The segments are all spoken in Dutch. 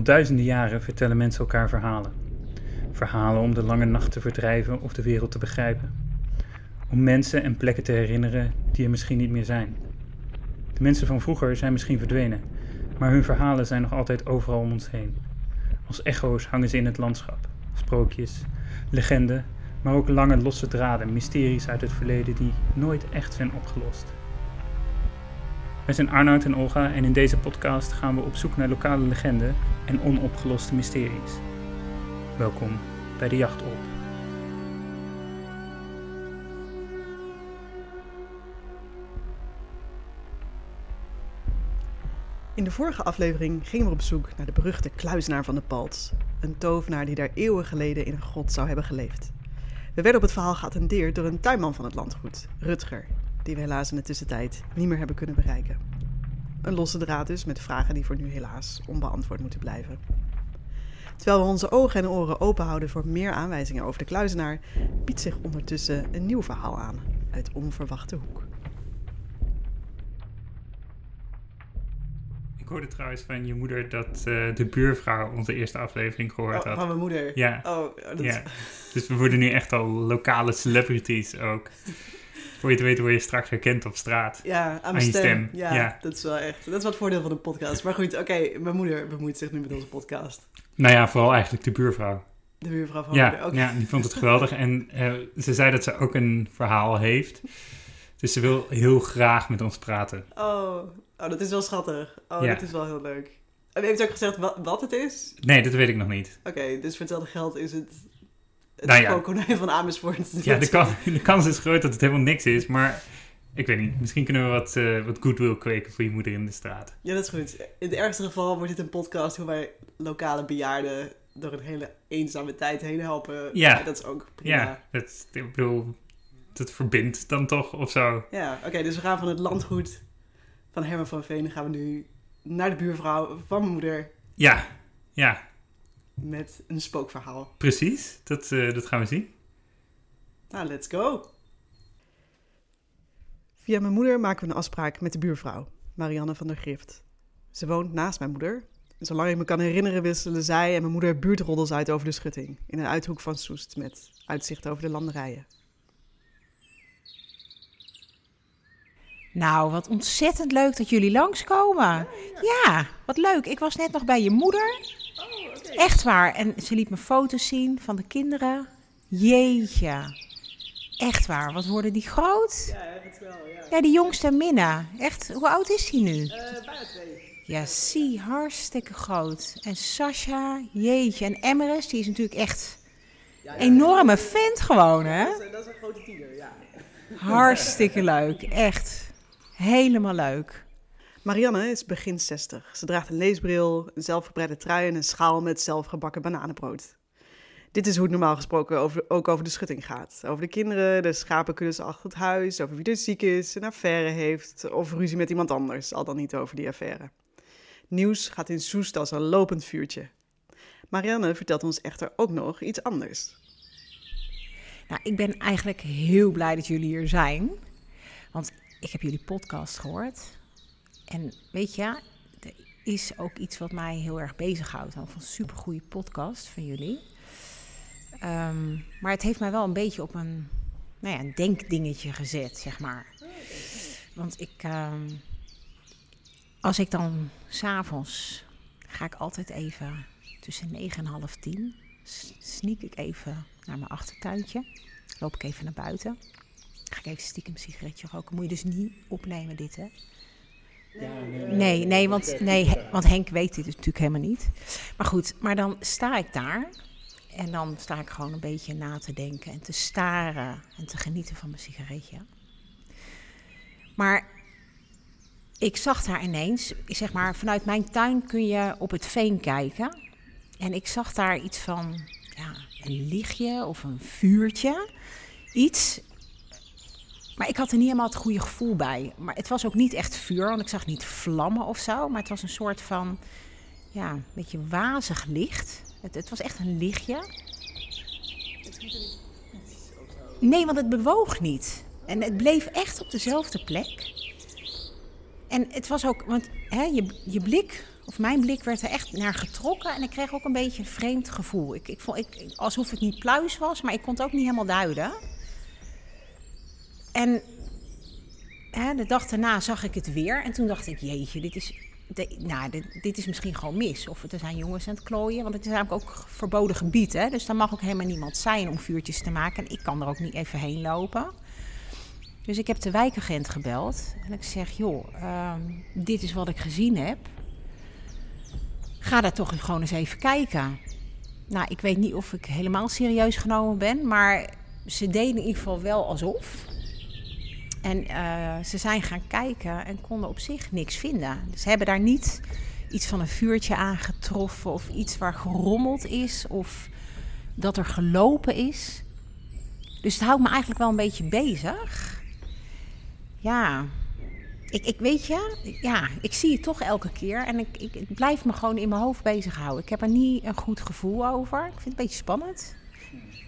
Al duizenden jaren vertellen mensen elkaar verhalen. Verhalen om de lange nacht te verdrijven of de wereld te begrijpen. Om mensen en plekken te herinneren die er misschien niet meer zijn. De mensen van vroeger zijn misschien verdwenen, maar hun verhalen zijn nog altijd overal om ons heen. Als echo's hangen ze in het landschap. Sprookjes, legenden, maar ook lange losse draden, mysteries uit het verleden die nooit echt zijn opgelost. Wij zijn Arnoud en Olga en in deze podcast gaan we op zoek naar lokale legenden en onopgeloste mysteries. Welkom bij de Jacht op. In de vorige aflevering gingen we op zoek naar de beruchte kluizenaar van de Palts. Een tovenaar die daar eeuwen geleden in een grot zou hebben geleefd. We werden op het verhaal geattendeerd door een tuinman van het landgoed, Rutger, die we helaas in de tussentijd niet meer hebben kunnen bereiken. Een losse draad dus met vragen die voor nu helaas onbeantwoord moeten blijven. Terwijl we onze ogen en oren open houden voor meer aanwijzingen over de kluizenaar, biedt zich ondertussen een nieuw verhaal aan uit onverwachte hoek. Ik hoorde trouwens van je moeder dat eh, de buurvrouw onze eerste aflevering gehoord Oh, had. van mijn moeder. Ja. Oh, dat Ja. Dus we worden nu echt al lokale celebrities ook. Voor je te weten word je straks herkend op straat. Ja, aan mijn je stem. stem, Ja, ja. dat is wel echt. Dat is wat voordeel van de podcast. Maar goed, oké, mijn moeder bemoeit zich nu met onze podcast. Nou ja, vooral eigenlijk de buurvrouw. De buurvrouw van Ja. Oké. ja, die vond het geweldig. En eh, ze zei dat ze ook een verhaal heeft. Dus ze wil heel graag met ons praten. Oh, oh, dat is wel schattig. Oh, Ja. dat is wel heel leuk. En heeft ze ook gezegd wat, wat het is? Nee, dat weet ik nog niet. Oké, dus vertelde geld is het. Het Nou ja. spookkonijn van Amersfoort. Ja, de, kan, de kans is groot dat het helemaal niks is. Maar ik weet niet. Misschien kunnen we wat, eh wat goodwill kweken voor je moeder in de straat. Ja, dat is goed. In het ergste geval wordt dit een podcast hoe wij lokale bejaarden door een hele eenzame tijd heen helpen. Ja. dat is ook prima. Ja, dat, ik bedoel, dat verbindt dan toch of zo. Ja, oké, dus we gaan van het landgoed van Herman van Veen gaan we nu naar de buurvrouw van mijn moeder Ja, ja, met een spookverhaal. precies. Dat, eh, dat gaan we zien. Nou, let's go! Via mijn moeder maken we een afspraak met de buurvrouw, Marianne van der Grift. Ze woont naast mijn moeder. En zolang ik me kan herinneren wisselen zij en mijn moeder buurtroddels uit over de schutting. In een uithoek van Soest met uitzicht over de landerijen. Nou, wat ontzettend leuk dat jullie langskomen. Ja, wat leuk. Ik was net nog bij je moeder. Echt waar. En ze liet me foto's zien van de kinderen. Jeetje. Echt waar. Wat worden die groot? Ja, het wel, ja. Ja, die jongste Minna. Echt, hoe oud is die nu? bijna twee. Ja, zie, hartstikke groot. En Sasha, jeetje. En Emmerus, die is natuurlijk echt enorme vent gewoon, hè? Dat is een grote tiener, ja. Hartstikke leuk. Echt. Helemaal leuk. Marianne is begin 60. Ze draagt een leesbril, een zelfgebreide trui en een schaal met zelfgebakken bananenbrood. Dit is hoe het normaal gesproken over, ook over de schutting gaat. Over de kinderen, de schapenkuddes achter het huis, over wie er ziek is, een affaire heeft of ruzie met iemand anders, al dan niet over die affaire. Nieuws gaat in Soest als een lopend vuurtje. Marianne vertelt ons echter ook nog iets anders. Nou, ik ben eigenlijk heel blij dat jullie hier zijn. Want ik heb jullie podcast gehoord. En weet je, er is ook iets wat mij heel erg bezighoudt. Van een supergoeie podcast van jullie. Ehm, maar het heeft mij wel een beetje op een, nou ja, een denkdingetje gezet, zeg maar. Want ik, ehm, als ik dan s'avonds, ga ik altijd even tussen negen en half tien, sneak ik even naar mijn achtertuintje. Loop ik even naar buiten. Ga ik even stiekem een sigaretje roken. Moet je dus niet opnemen dit, hè? Nee, nee, want, nee, want Henk weet dit natuurlijk helemaal niet. Maar goed, maar dan sta ik daar. En dan sta ik gewoon een beetje na te denken en te staren en te genieten van mijn sigaretje. Maar ik zag daar ineens, zeg maar, vanuit mijn tuin kun je op het veen kijken. En ik zag daar iets van, ja, een lichtje of een vuurtje. Iets. Maar ik had er niet helemaal het goede gevoel bij. Maar het was ook niet echt vuur, want ik zag niet vlammen of zo. Maar het was een soort van, ja, een beetje wazig licht. Het, het was echt een lichtje. Nee, want het bewoog niet. En het bleef echt op dezelfde plek. En het was ook, want hè, je, je blik of mijn blik werd er echt naar getrokken. En ik kreeg ook een beetje een vreemd gevoel. Ik, ik vond, ik, alsof het niet pluis was, maar ik kon het ook niet helemaal duiden. En de dag daarna zag ik het weer. En toen dacht ik, jeetje, dit is, nou, dit, is misschien gewoon mis. Of er zijn jongens aan het klooien. Want het is eigenlijk ook verboden gebied. Hè? Dus daar mag ook helemaal niemand zijn om vuurtjes te maken. En ik kan er ook niet even heen lopen. Dus ik heb de wijkagent gebeld. En ik zeg, joh, ehm, dit is wat ik gezien heb. Ga daar toch gewoon eens even kijken. Nou, ik weet niet of ik helemaal serieus genomen ben. Maar ze deden in ieder geval wel alsof. En eh, ze zijn gaan kijken en konden op zich niks vinden. Ze hebben daar niet iets van een vuurtje aangetroffen of iets waar gerommeld is of dat er gelopen is. Dus het houdt me eigenlijk wel een beetje bezig. Ja, ik, ik weet je, ja, ik zie het toch elke keer en ik, ik, ik blijf me gewoon in mijn hoofd bezighouden. Ik heb er niet een goed gevoel over. Ik vind het een beetje spannend.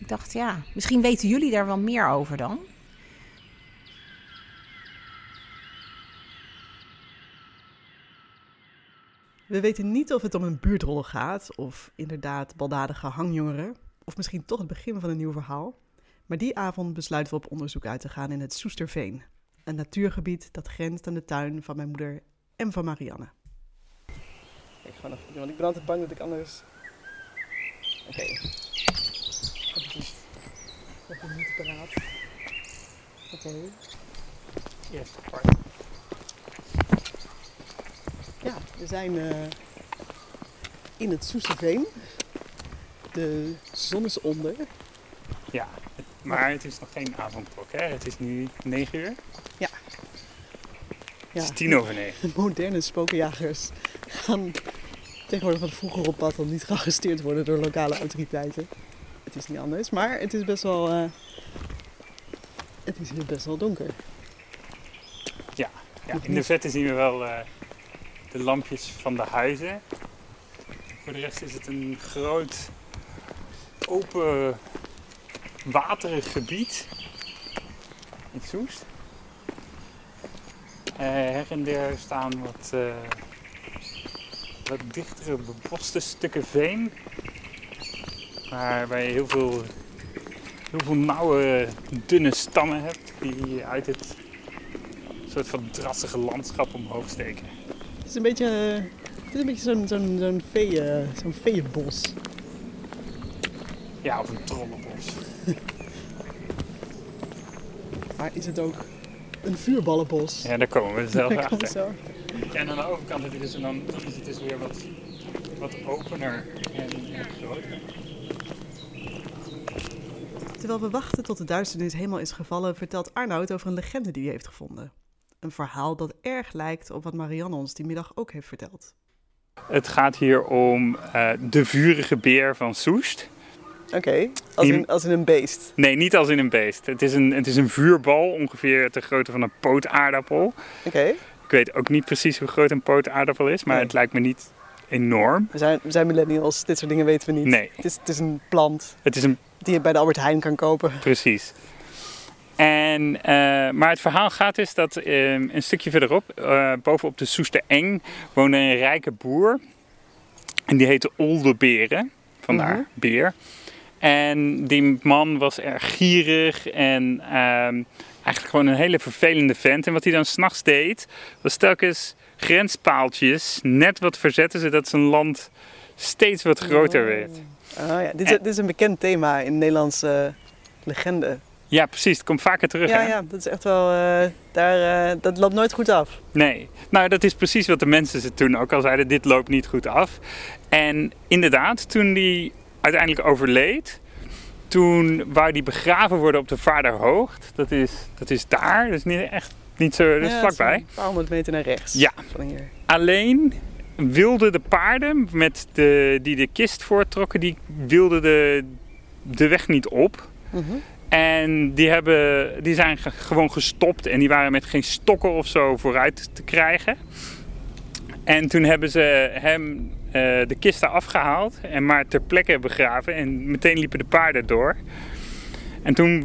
Ik dacht, ja, misschien weten jullie daar wel meer over dan. We weten niet of het om een buurtrol gaat, of inderdaad baldadige hangjongeren, of misschien toch het begin van een nieuw verhaal. Maar die avond besluiten we op onderzoek uit te gaan in het Soesterveen, een natuurgebied dat grenst aan de tuin van mijn moeder en van Marianne. Ik ga nog want ik ben altijd bang dat ik anders. Oké. Okay. Ik heb niet paraat. Oké. Okay. Eerste part. Ja, we zijn uh, in het Soesterveen. De zon is onder. Ja, maar het is nog geen avondklok, hè? Het is nu 9 uur. Ja. ja. Het is tien over negen. Moderne spokenjagers gaan tegenwoordig wat vroeger op pad om niet gearresteerd te worden door lokale autoriteiten. Het is niet anders, maar het is best wel. Uh, het is hier best wel donker. Ja, ja in de vette zien we wel. Uh, de lampjes van de huizen. Voor de rest is het een groot open waterig gebied in Soest. Uh, her en der staan wat, uh, wat dichtere beboste stukken veen. Waar, waar je heel veel, heel veel nauwe, dunne stammen hebt die uit het soort van drassige landschap omhoog steken is een beetje, het is een beetje zo'n zo'n zo'n vee, zo'n veeënbos. Ja, of een trollenbos. maar is het ook een vuurballenbos? Ja, daar komen we zelf achter. Ja, en aan de overkant het is, dan, is het dus weer wat, wat opener en, en groter. Terwijl we wachten tot de duisternis helemaal is gevallen, vertelt Arnoud over een legende die hij heeft gevonden. Een verhaal dat erg lijkt op wat Marianne ons die middag ook heeft verteld. Het gaat hier om uh, de vurige beer van Soest. Oké, als, in, als in een beest? Nee, niet als in een beest. Het is een, het is een vuurbal, ongeveer de grootte van een pootaardappel. Oké. Ik weet ook niet precies hoe groot een pootaardappel is, maar het lijkt me niet enorm. We zijn, we zijn millennials, dit soort dingen weten we niet. Nee. Het is, het is een plant het is een... die je bij de Albert Heijn kan kopen. Precies. En, uh, maar het verhaal gaat dus dat uh, een stukje verderop, uh, bovenop de Soestereng, woonde een rijke boer. En die heette Oldeberen, vandaar mm beer. En die man was erg gierig en ehm, eigenlijk gewoon een hele vervelende vent. En wat hij dan s'nachts deed, was telkens grenspaaltjes net wat verzetten, zodat zijn land steeds wat groter oh. werd. Oh, ja. dit, is, dit is een bekend thema in Nederlandse legende. Ja, precies. Het komt vaker terug. Ja, hè? ja dat is echt wel. Uh, daar, uh, dat loopt nooit goed af. Nee. Nou, dat is precies wat de mensen ze toen ook al zeiden: dit loopt niet goed af. En inderdaad, toen die uiteindelijk overleed, toen wou die begraven worden op de Vaarderhoogd. Dat is, dat is daar, dat is niet echt niet zo, is ja, vlakbij. Een paar honderd meter naar rechts. Ja. Van hier. Alleen wilden de paarden met de, die de kist voortrokken, die wilden de, de weg niet op. Mm -hmm. En die, hebben, die zijn gewoon gestopt en die waren met geen stokken of zo vooruit te krijgen. En toen hebben ze hem uh, de kisten afgehaald en maar ter plekke begraven. En meteen liepen de paarden door. En toen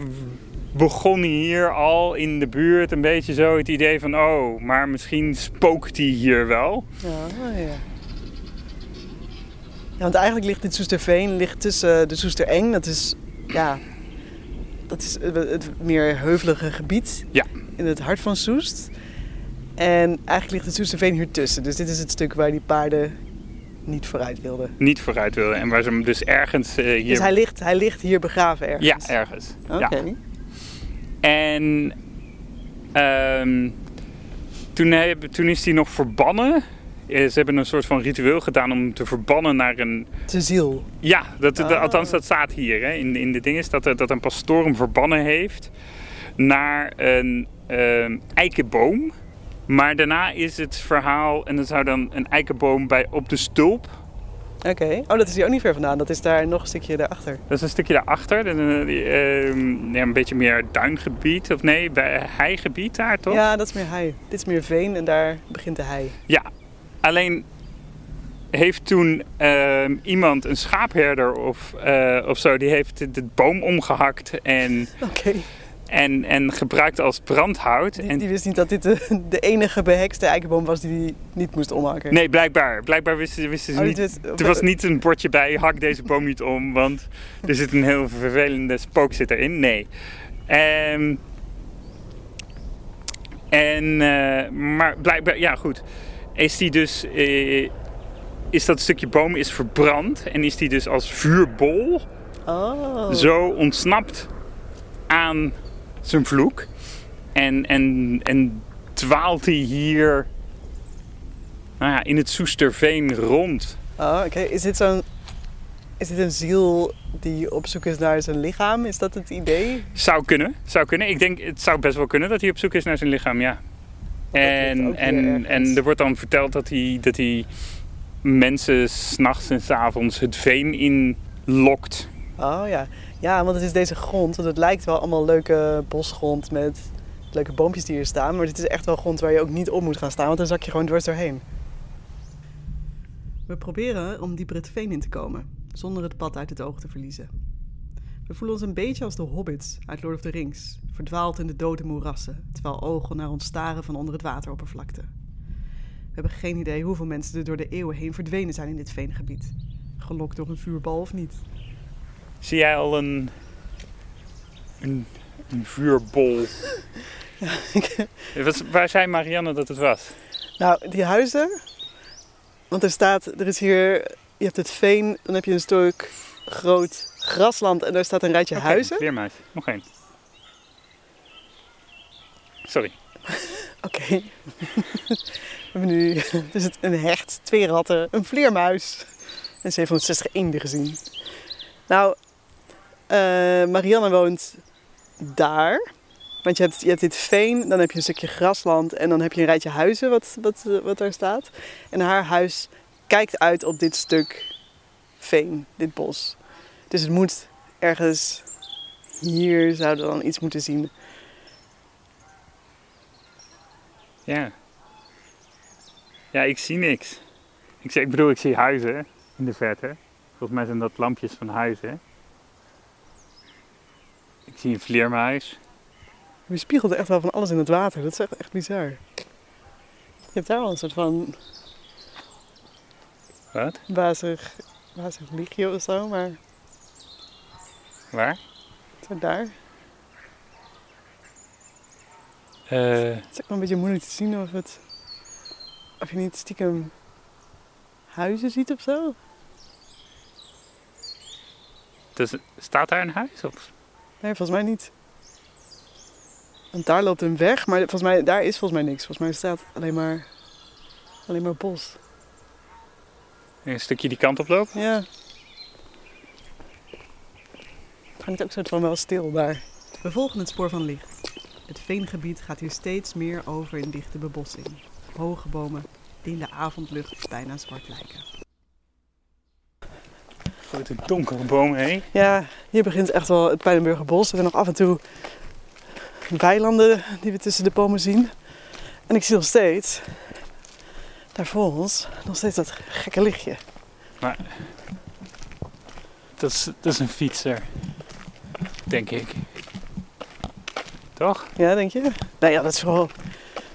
begon hij hier al in de buurt een beetje zo het idee van... oh, maar misschien spookt hij hier wel. Ja, oh ja. Want eigenlijk ligt dit Soesterveen ligt tussen de Soestereng. Dat is, ja, dat is het meer heuvelige gebied Ja. in het hart van Soest. En eigenlijk ligt het Soesterveen hier tussen. Dus dit is het stuk waar die paarden niet vooruit wilden. Niet vooruit wilden. En waar ze hem dus ergens eh, hier... Dus hij ligt, hij ligt hier begraven Ja, ergens. ergens. Oké. Ja. En ehm, toen, toen is hij nog verbannen. Eh, Ze hebben een soort van ritueel gedaan om te verbannen naar een... Zijn ziel. Ja, dat, Oh. althans dat staat hier hè, in, in de ding is dat, er- dat een pastoor hem verbannen heeft naar een ehm, eikenboom. Maar daarna is het verhaal, en dat zou dan een eikenboom bij, op de stulp. Oké. Oh, dat is hier ook niet ver vandaan. Dat is daar nog een stukje daarachter. Dat is een stukje daarachter. Dat een, ehm, ja, een beetje meer duingebied. Of nee, bij heigebied daar toch? Ja, dat is meer hei. Dit is meer veen en daar begint de hei. Ja, alleen heeft toen ehm, iemand, een schaapherder of, of zo, die heeft de, de boom omgehakt en, Oké. en, en gebruikt als brandhout. Die, En, die wist niet dat dit de, de enige behekste eikenboom was die hij niet moest omhakken. nee, blijkbaar. Blijkbaar wisten, wisten ze Oh, niet. wist- Er was niet een bordje bij, hak deze boom niet om, want er zit een heel vervelende spook zit erin. Nee. Ehm, en, eh, maar blijkbaar, ja goed, is die dus, eh, is dat stukje boom is verbrand en is die dus als vuurbol Oh. zo ontsnapt aan zijn vloek. En, en, en dwaalt hij hier nou ja, in het Soesterveen rond. Oh, oké. Is dit zo'n... Is dit een ziel die op zoek is naar zijn lichaam? Is dat het idee? Zou kunnen, zou kunnen. Ik denk, het zou best wel kunnen dat hij op zoek is naar zijn lichaam, ja. En, en, en er wordt dan verteld dat hij, dat hij mensen s'nachts en s'avonds het veen in lokt. Oh ja. Ja, want het is deze grond. Want het lijkt wel allemaal leuke bosgrond met leuke boompjes die hier staan. Maar dit is echt wel grond waar je ook niet op moet gaan staan. Want dan zak je gewoon dwars doorheen. We proberen om dieper het veen in te komen. Zonder het pad uit het oog te verliezen. We voelen ons een beetje als de hobbits uit Lord of the Rings. Verdwaald in de dode moerassen. Terwijl ogen naar ons staren van onder het wateroppervlakte. We hebben geen idee hoeveel mensen er door de eeuwen heen verdwenen zijn in dit veengebied. Gelokt door een vuurbal of niet. Zie jij al een, een, een vuurbol? Wat, waar zei Marianne dat het was? Nou, die huizen. Want er staat, er is hier, je hebt het veen, dan heb je een stuk groot grasland en daar staat een rijtje Oké, huizen. Weermuis, nog één. Sorry. Oké. We hebben nu, dus het een hecht, twee ratten, een vleermuis en 760 eenden gezien. Nou, eh, Marianne woont daar. Want je hebt, je hebt dit veen, dan heb je een stukje grasland en dan heb je een rijtje huizen wat, wat, eh, wat daar staat. En haar huis kijkt uit op dit stuk veen, dit bos. Dus het moet ergens hier zouden we dan iets moeten zien. Ja. Ja, ik zie niks. Ik, zeg, ik bedoel, ik zie huizen in de verte. Volgens mij zijn dat lampjes van huizen. Ik zie een vleermuis. Je spiegelt echt wel van alles in het water. Dat is echt, echt bizar. Je hebt daar wel een soort van Wat? wazig, wazig lichtje of zo, maar Waar? zo daar. Eh, Het is ook wel een beetje moeilijk te zien of het, of je niet stiekem huizen ziet of zo. dus, staat daar een huis op? Nee, volgens mij niet. Want daar loopt een weg, maar volgens mij, daar is volgens mij niks. Volgens mij staat alleen maar, alleen maar bos. Een stukje die kant op lopen? Ja. Het hangt ook soort van wel stil daar. We volgen het spoor van licht. Het veengebied gaat hier steeds meer over in dichte bebossing. Hoge bomen die in de avondlucht bijna zwart lijken. Grote donkere bomen heen. Ja, hier begint echt wel het Pijnenburgerbos. Er zijn nog af en toe weilanden die we tussen de bomen zien. En ik zie nog steeds, daar voor ons, nog steeds dat gekke lichtje. Dat is, dat is een fietser. Denk ik. Toch? Ja, denk je? Nou ja, dat is wel,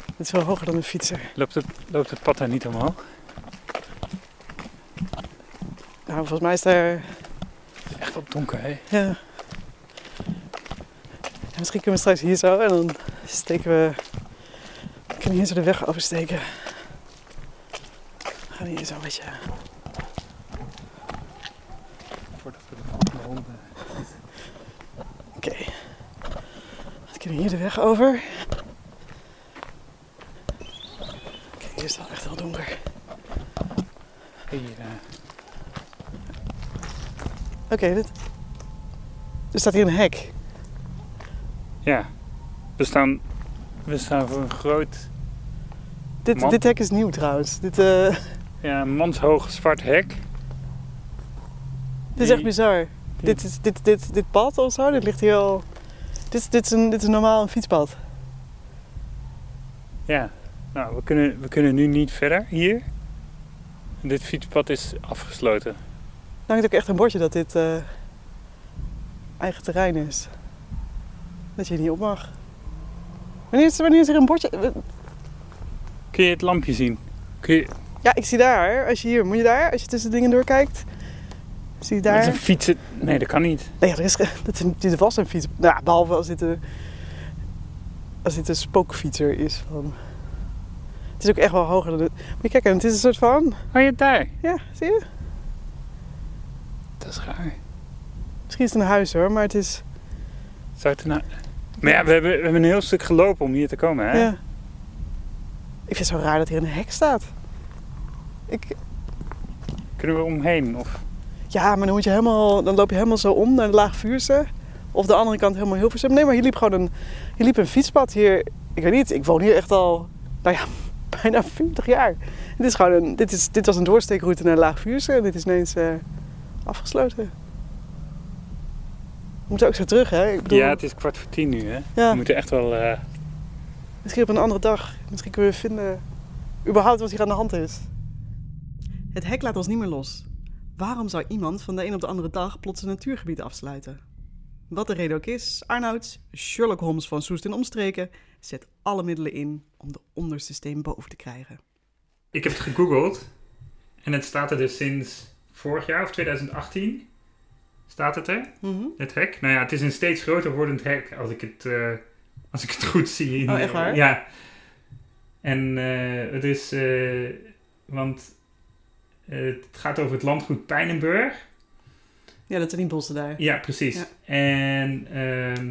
dat is wel hoger dan een fietser. Loopt het, loopt het pad daar niet omhoog? Nou, volgens mij is daar... Echt wel donker, hè? Ja. En misschien kunnen we straks hier zo en dan steken we... We kunnen hier zo de weg oversteken. We gaan hier zo een beetje... Voordat we de volgende ronde... Oké. Hier de weg over. Kijk, hier is het wel echt wel donker. Hey, eh, Oké, dit... Er staat hier een hek. ja, we staan, we staan voor een groot, Dit, Man. dit hek is nieuw trouwens. Dit, eh, ja, manshoog zwart hek. dit is echt bizar. Dit, is, dit, dit, dit pad of zo, dit ligt hier al... Dit, dit, is een, dit is normaal een fietspad. Ja, nou, we kunnen, we kunnen nu niet verder hier. Dit fietspad is afgesloten. Er hangt ook echt een bordje dat dit eh, eigen terrein is. Dat je niet op mag. Wanneer is, wanneer is er een bordje? Kun je het lampje zien? Kun je, Ja, ik zie daar. Als je hier, moet je daar, als je tussen dingen doorkijkt. Zie je Met daar? een fietsen? Nee, dat kan niet. Nee, er is, dat is, is vast een fiets. Nou, behalve als dit een, als dit een spookfietser is. Van. Het is ook echt wel hoger dan dit. Moet je kijken, het is een soort van... Oh, je daar. Ja, zie je? Dat is raar. Misschien is het een huis hoor, maar het is... Zou het nou... Maar ja, we hebben, we hebben een heel stuk gelopen om hier te komen, hè? Ja. Ik vind het zo raar dat hier een hek staat. Ik, Kunnen we omheen? Of... ja, maar dan, moet je helemaal, dan loop je helemaal zo om naar de Laag Vuurse. Of de andere kant helemaal Hilversum. Nee, maar hier liep gewoon een, hier liep een fietspad hier. Ik weet niet, ik woon hier echt al, nou ja, bijna 40 jaar. Dit, is gewoon een, dit, is, dit was een doorsteekroute naar Laag Vuurse en dit is ineens eh, afgesloten. We moeten ook zo terug, hè? Ik bedoel, Ja, het is kwart voor tien nu, hè? ja, We moeten echt wel... eh, misschien op een andere dag. Misschien kunnen we vinden überhaupt wat hier aan de hand is. Het hek laat ons niet meer los. Waarom zou iemand van de een op de andere dag plots een natuurgebied afsluiten? Wat de reden ook is, Arnoud, Sherlock Holmes van Soest en omstreken, zet alle middelen in om de onderste steen boven te krijgen. Ik heb het gegoogeld. En het staat er dus sinds vorig jaar, of 2018. Staat het er, Mhm. het hek? Nou ja, het is een steeds groter wordend hek, als ik het, eh, als ik het goed zie. Oh, echt waar? Ja. En eh, het is... eh, want het gaat over het landgoed Pijnenburg. Ja, dat bossen daar. Ja, precies. Ja. En ehm,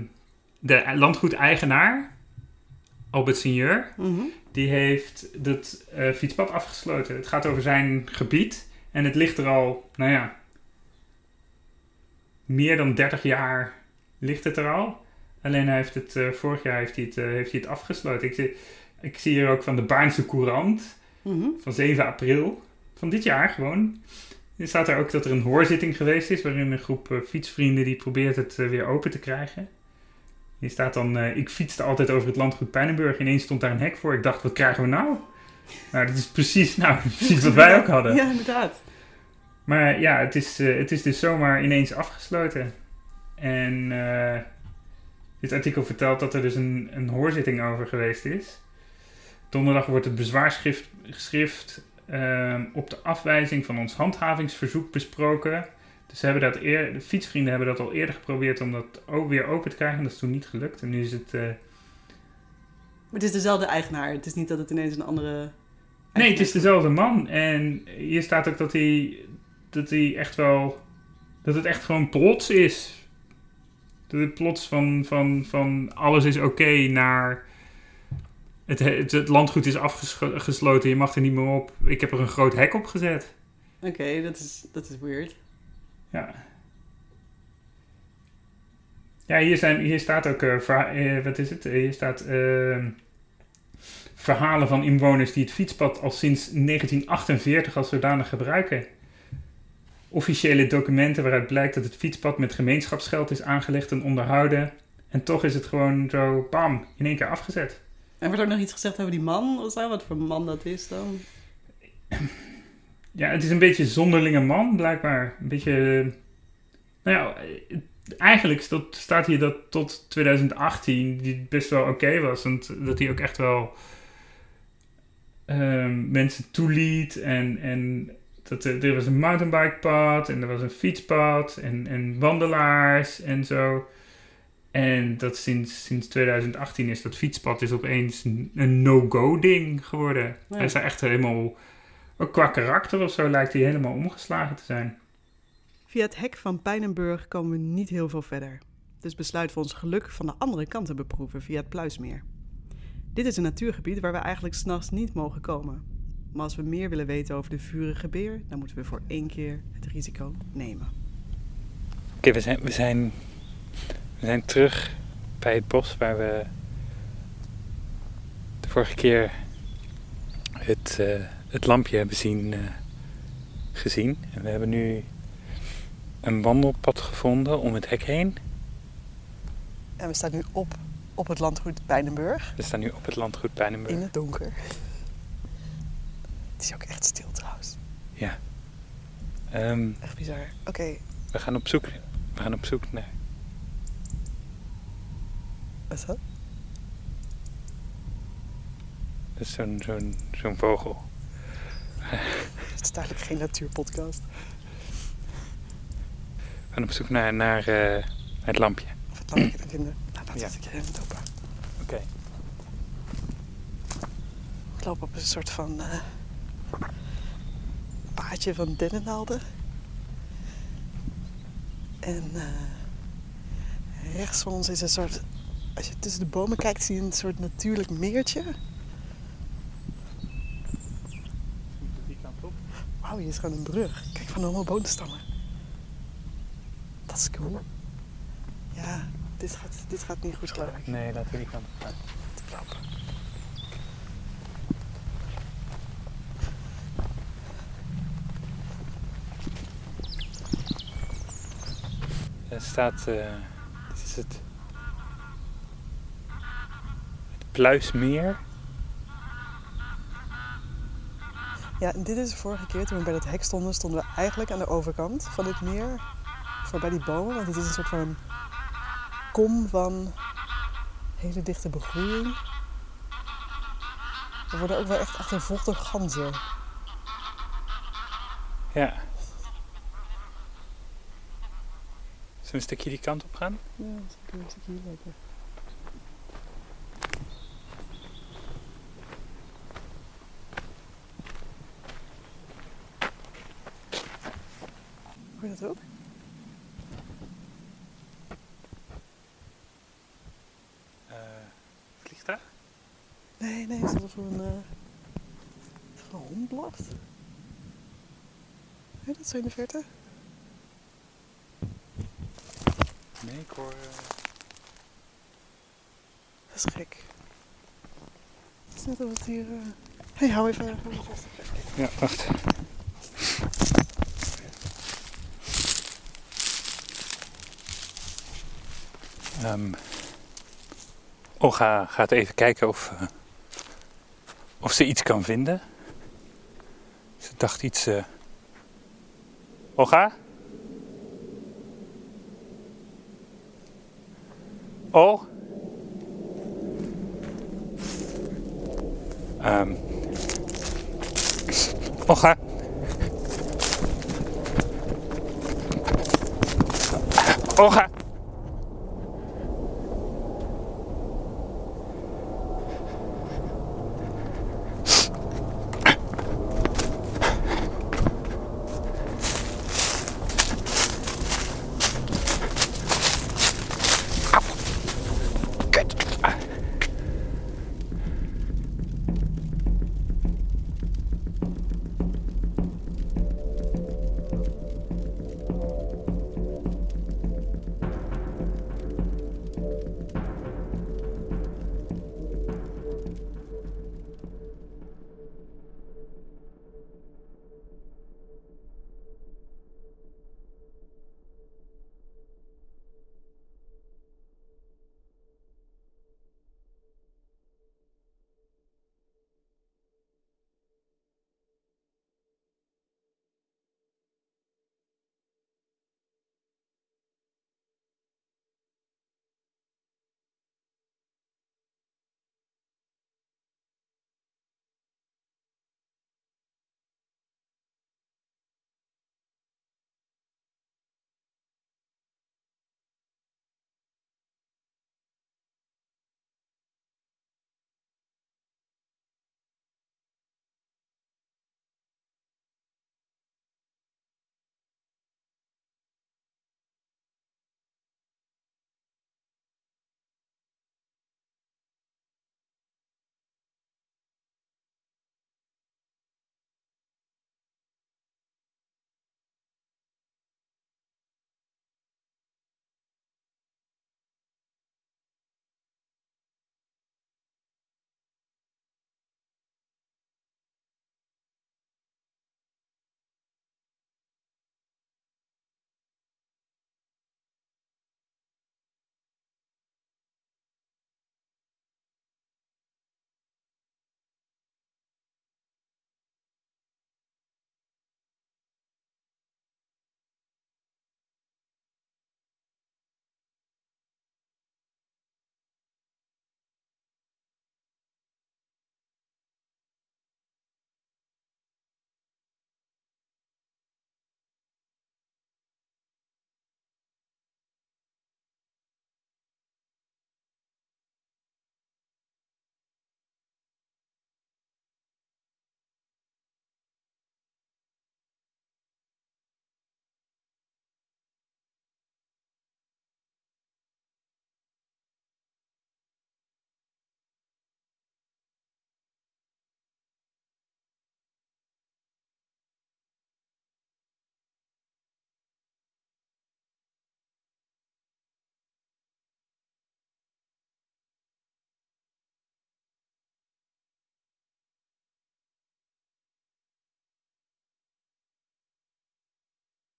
de landgoedeigenaar, Albert Senior, Mhm. die heeft het eh, fietspad afgesloten. Het gaat over zijn gebied en het ligt er al, nou ja, meer dan 30 jaar ligt het er al. Alleen hij heeft het, eh, vorig jaar heeft hij het, eh, heeft hij het afgesloten. Ik zie, ik zie hier ook van de Baarnse Courant Mhm. van 7 april van dit jaar gewoon. Er staat er ook dat er een hoorzitting geweest is waarin een groep eh, fietsvrienden die probeert het eh, weer open te krijgen. Hier staat dan, eh, ik fietste altijd over het landgoed Pijnenburg. Ineens stond daar een hek voor. Ik dacht, wat krijgen we nou? Nou, dat is precies, nou, precies wat wij ook hadden. Ja, inderdaad. Maar ja, het is, het is dus zomaar ineens afgesloten. En dit artikel vertelt dat er dus een, een hoorzitting over geweest is. Donderdag wordt het bezwaarschrift schrift, ehm, op de afwijzing van ons handhavingsverzoek besproken. Dus ze hebben dat eer, de fietsvrienden hebben dat al eerder geprobeerd om dat ook weer open te krijgen. Dat is toen niet gelukt. En nu is het... eh, Maar het is dezelfde eigenaar. Het is niet dat het ineens een andere... Nee, het is dezelfde man. En hier staat ook dat hij, dat hij echt wel. dat het echt gewoon plots is. Dat het plots van, van, van alles is oké naar. Het, het, het landgoed is afgesloten, je mag er niet meer op. Ik heb er een groot hek op gezet. Oké, dat, is, dat is weird. Ja. Ja, hier, zijn, hier staat ook. eh, verha- eh, wat is het? Eh, hier staat. ehm, verhalen van inwoners die het fietspad al sinds 1948 als zodanig gebruiken. Officiële documenten waaruit blijkt dat het fietspad met gemeenschapsgeld is aangelegd en onderhouden. En toch is het gewoon zo, bam, in één keer afgezet. En wordt ook nog iets gezegd over die man of zo? Wat voor man dat is dan? Ja, het is een beetje zonderlinge man, blijkbaar. Een beetje. eh, Nou ja, eigenlijk staat hier dat tot 2018 die best wel oké was. Want dat hij ook echt wel ehm, mensen toeliet. En, en Dat, er, er was een mountainbikepad en er was een fietspad en, en wandelaars en zo. En dat sinds, sinds 2018 is dat fietspad is opeens een, no-go ding geworden. Ja. Hij is daar echt helemaal... Ook qua karakter of zo lijkt hij helemaal omgeslagen te zijn. Via het hek van Pijnenburg komen we niet heel veel verder. Dus besluiten we ons geluk van de andere kant te beproeven via het Pluismeer. Dit is een natuurgebied waar we eigenlijk s'nachts niet mogen komen. Maar als we meer willen weten over de vurige beer, dan moeten we voor één keer het risico nemen. Oké, we, zijn, we, zijn, we zijn terug bij het bos waar we de vorige keer het, eh, het lampje hebben zien, eh, gezien. En we hebben nu een wandelpad gevonden om het hek heen. En we staan nu op, op het landgoed Pijnenburg, We staan nu op het landgoed Pijnenburg. in het donker. Het is ook echt stil trouwens. Ehm, Echt bizar. Oké, we gaan op zoek, we gaan op zoek naar... wat is dat? Dat is zo'n zo'n zo'n vogel. Het is duidelijk geen natuurpodcast. We gaan op zoek naar, naar eh, het lampje. Of het lampje. Nou, laten we Ja. het een keer in het open. Oké. Ik loop op een soort van eh, paadje van dennennaalden. En eh, rechts van ons is een soort... Als je tussen de bomen kijkt, zie je een soort natuurlijk meertje. Die kant op. Wauw, hier is gewoon een brug. Kijk, van allemaal boomstammen. Dat is cool. Ja, dit gaat, dit gaat niet goed, geloof ik. Nee, laten we die kant op gaan. Te. Er staat, eh, dit is het, het Pluismeer. Ja, en dit is de vorige keer toen we bij dat hek stonden, stonden we eigenlijk aan de overkant van dit meer. Voorbij die bomen, want het is een soort van kom van hele dichte begroeiing. We worden ook wel echt achtervolgd door ganzen. Ja. Zullen we een stukje die kant op gaan? Ja, dat is een stukje hier Hoor je dat ook? Eh, vliegtuig? Nee, nee, het is alsof een, eh, alsof er een hond blaft. Hoor je dat zo in de verte? Nee, ik hoor... eh, Dat is gek. Het is net alsof het hier... Hé, hey, hou even. Ja, wacht. Ehm Olga gaat even kijken of, eh, of ze iets kan vinden. Ze dacht iets. eh Olga? Oh? Ehm Olga? Olga?